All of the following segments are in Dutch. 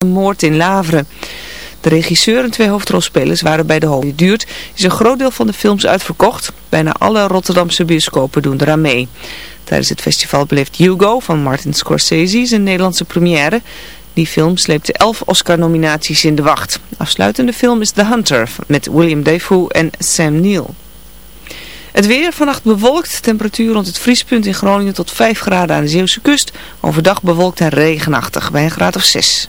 een moord in Laveren. De regisseur en twee hoofdrolspelers waren bij de hoofd. duurt is een groot deel van de films uitverkocht. Bijna alle Rotterdamse bioscopen doen eraan mee. Tijdens het festival beleeft Hugo van Martin Scorsese zijn Nederlandse première. Die film sleepte elf Oscar-nominaties in de wacht. Afsluitende film is The Hunter met William Defoe en Sam Neill. Het weer vannacht bewolkt, temperatuur rond het vriespunt in Groningen tot 5 graden aan de Zeeuwse kust. Overdag bewolkt en regenachtig bij een graad of 6.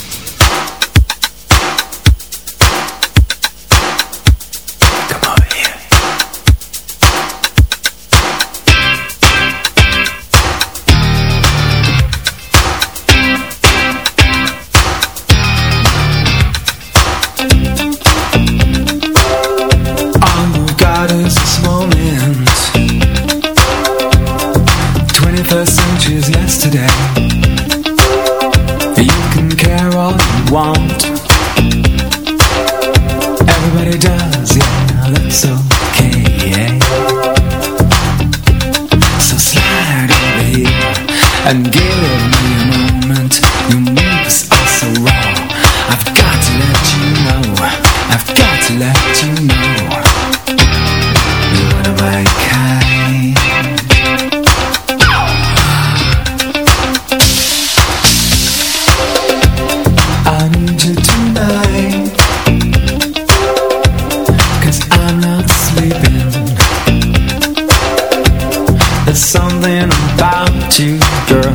about you, girl,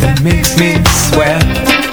that makes me sweat.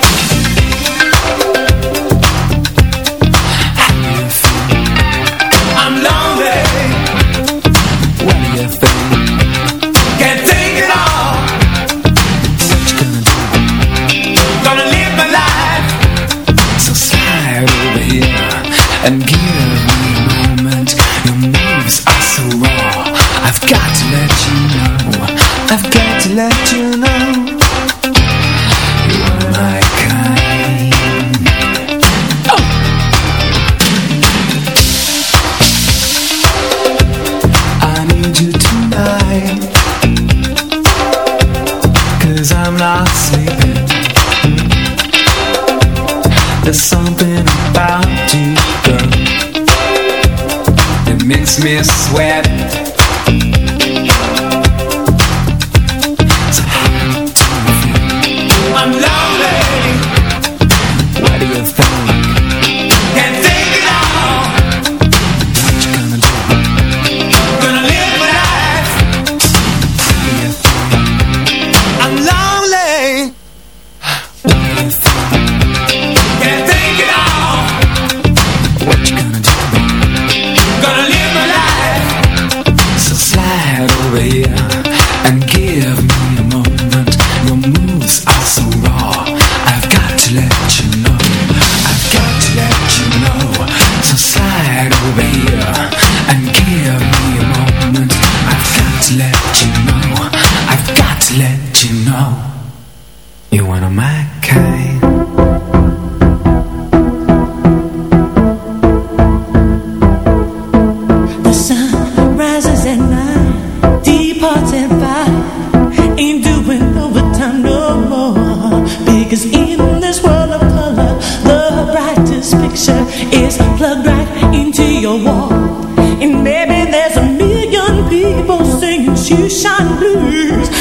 Constitution blues.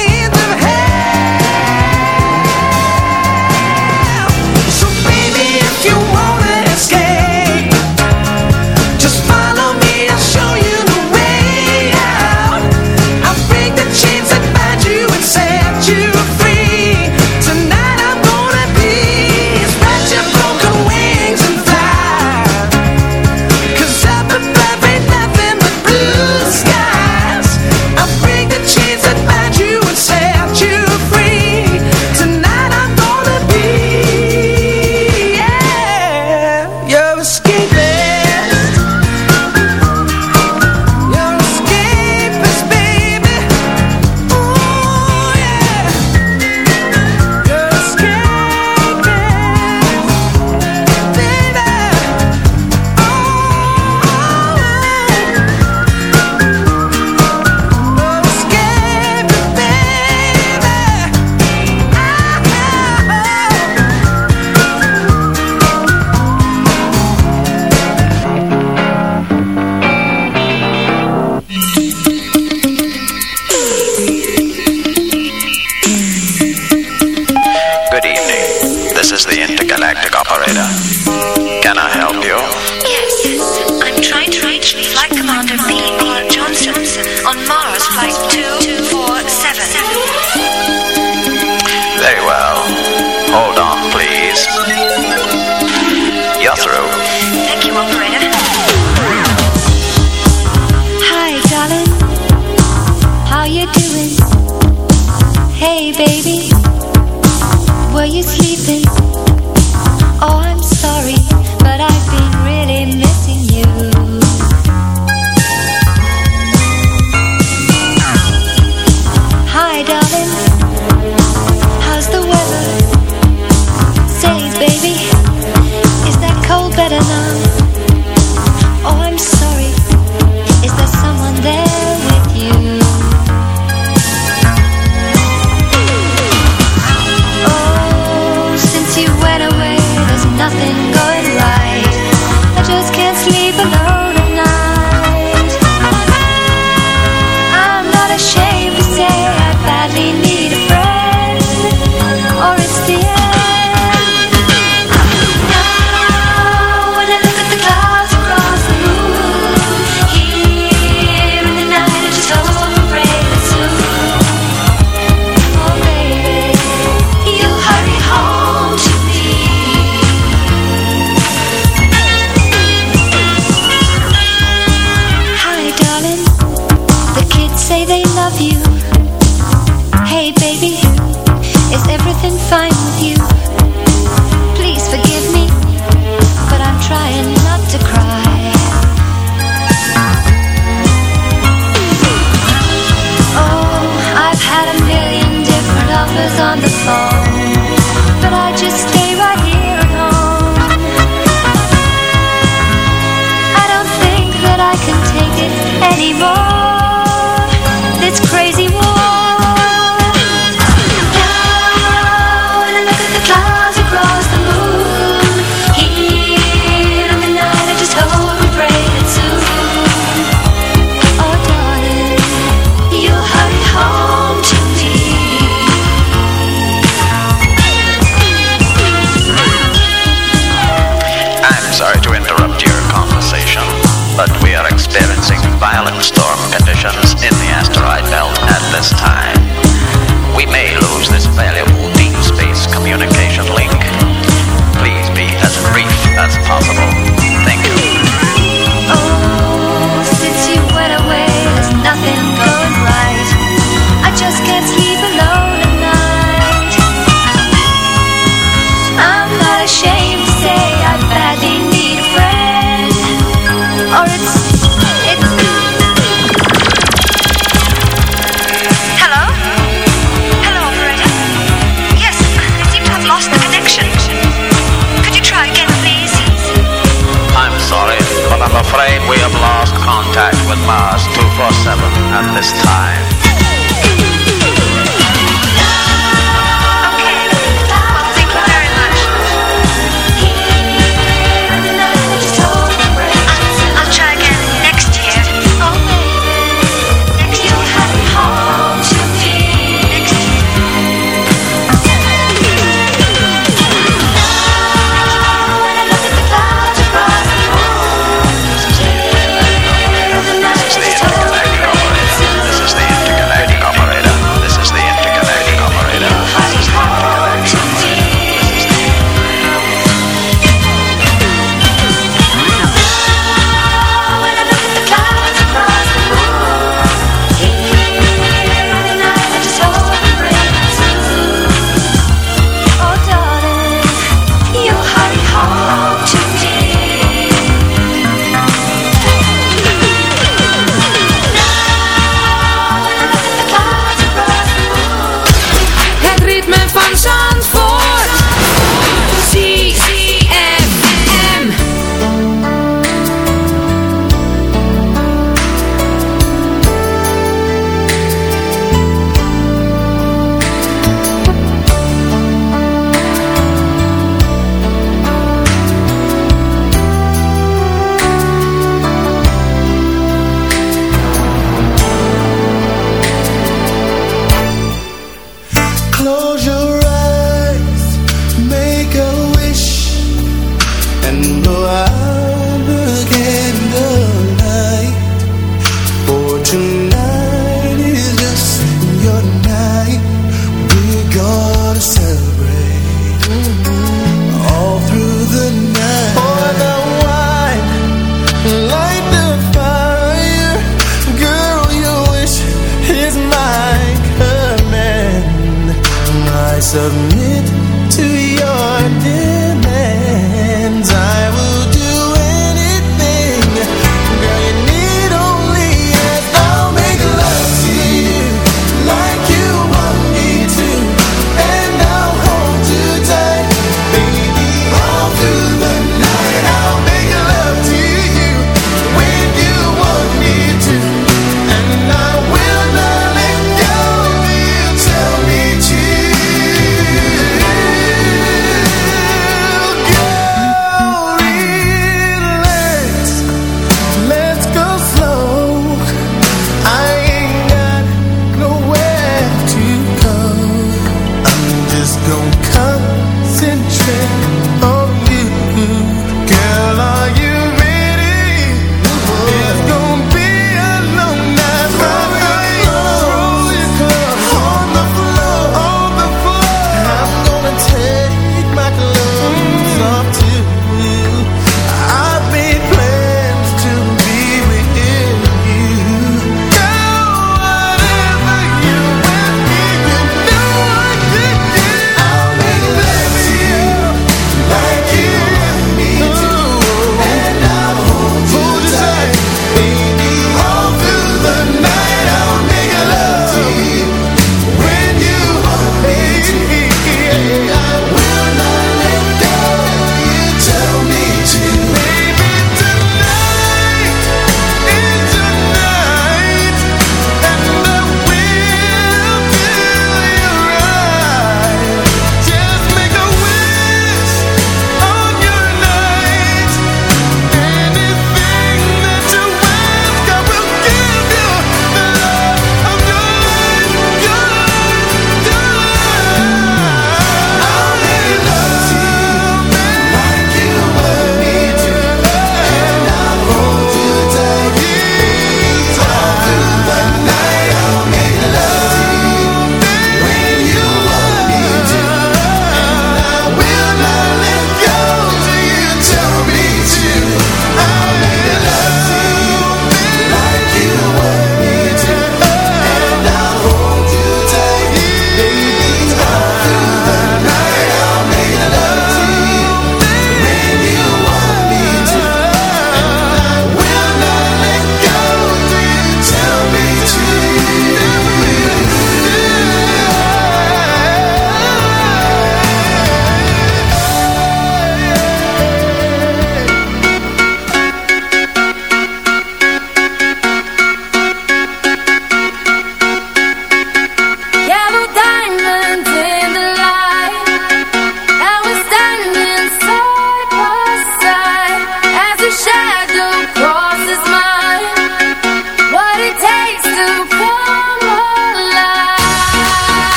at this time.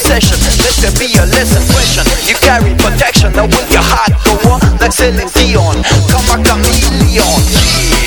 obsession Let there be a lesson question. You carry protection. Now will your heart go on. Like Celine Dion Come a chameleon yeah.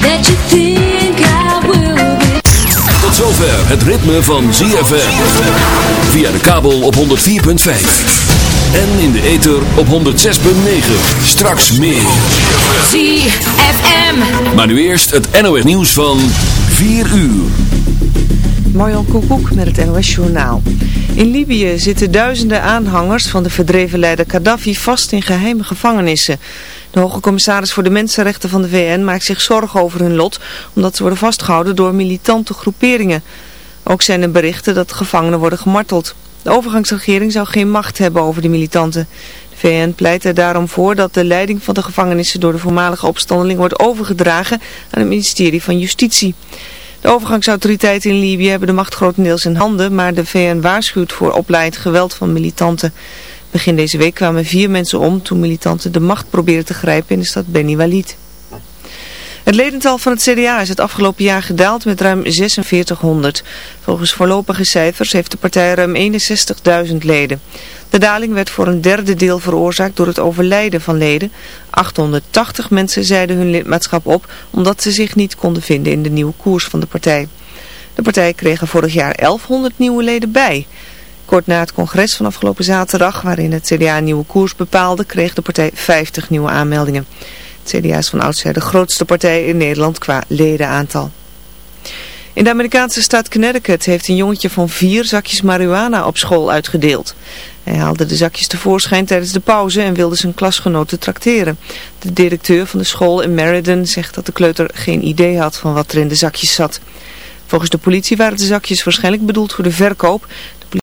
that you think I will be. Tot zover het ritme van ZFM. Via de kabel op 104.5. En in de ether op 106.9. Straks meer. ZFM. Maar nu eerst het NOS nieuws van 4 uur. Marjan Koekoek met het NOS Journaal. In Libië zitten duizenden aanhangers van de verdreven leider Gaddafi vast in geheime gevangenissen. De hoge commissaris voor de mensenrechten van de VN maakt zich zorgen over hun lot, omdat ze worden vastgehouden door militante groeperingen. Ook zijn er berichten dat gevangenen worden gemarteld. De overgangsregering zou geen macht hebben over de militanten. De VN pleit er daarom voor dat de leiding van de gevangenissen door de voormalige opstandeling wordt overgedragen aan het ministerie van Justitie. De overgangsautoriteiten in Libië hebben de macht grotendeels in handen, maar de VN waarschuwt voor opleid geweld van militanten. Begin deze week kwamen vier mensen om toen militanten de macht probeerden te grijpen in de stad Beni Walid. Het ledental van het CDA is het afgelopen jaar gedaald met ruim 4600. Volgens voorlopige cijfers heeft de partij ruim 61.000 leden. De daling werd voor een derde deel veroorzaakt door het overlijden van leden. 880 mensen zeiden hun lidmaatschap op omdat ze zich niet konden vinden in de nieuwe koers van de partij. De partij kreeg er vorig jaar 1100 nieuwe leden bij. Kort na het congres van afgelopen zaterdag, waarin het CDA een nieuwe koers bepaalde, kreeg de partij 50 nieuwe aanmeldingen. Het CDA is van oudsher de grootste partij in Nederland qua ledenaantal. In de Amerikaanse staat Connecticut heeft een jongetje van vier zakjes marihuana op school uitgedeeld. Hij haalde de zakjes tevoorschijn tijdens de pauze en wilde zijn klasgenoten trakteren. De directeur van de school in Meriden zegt dat de kleuter geen idee had van wat er in de zakjes zat. Volgens de politie waren de zakjes waarschijnlijk bedoeld voor de verkoop.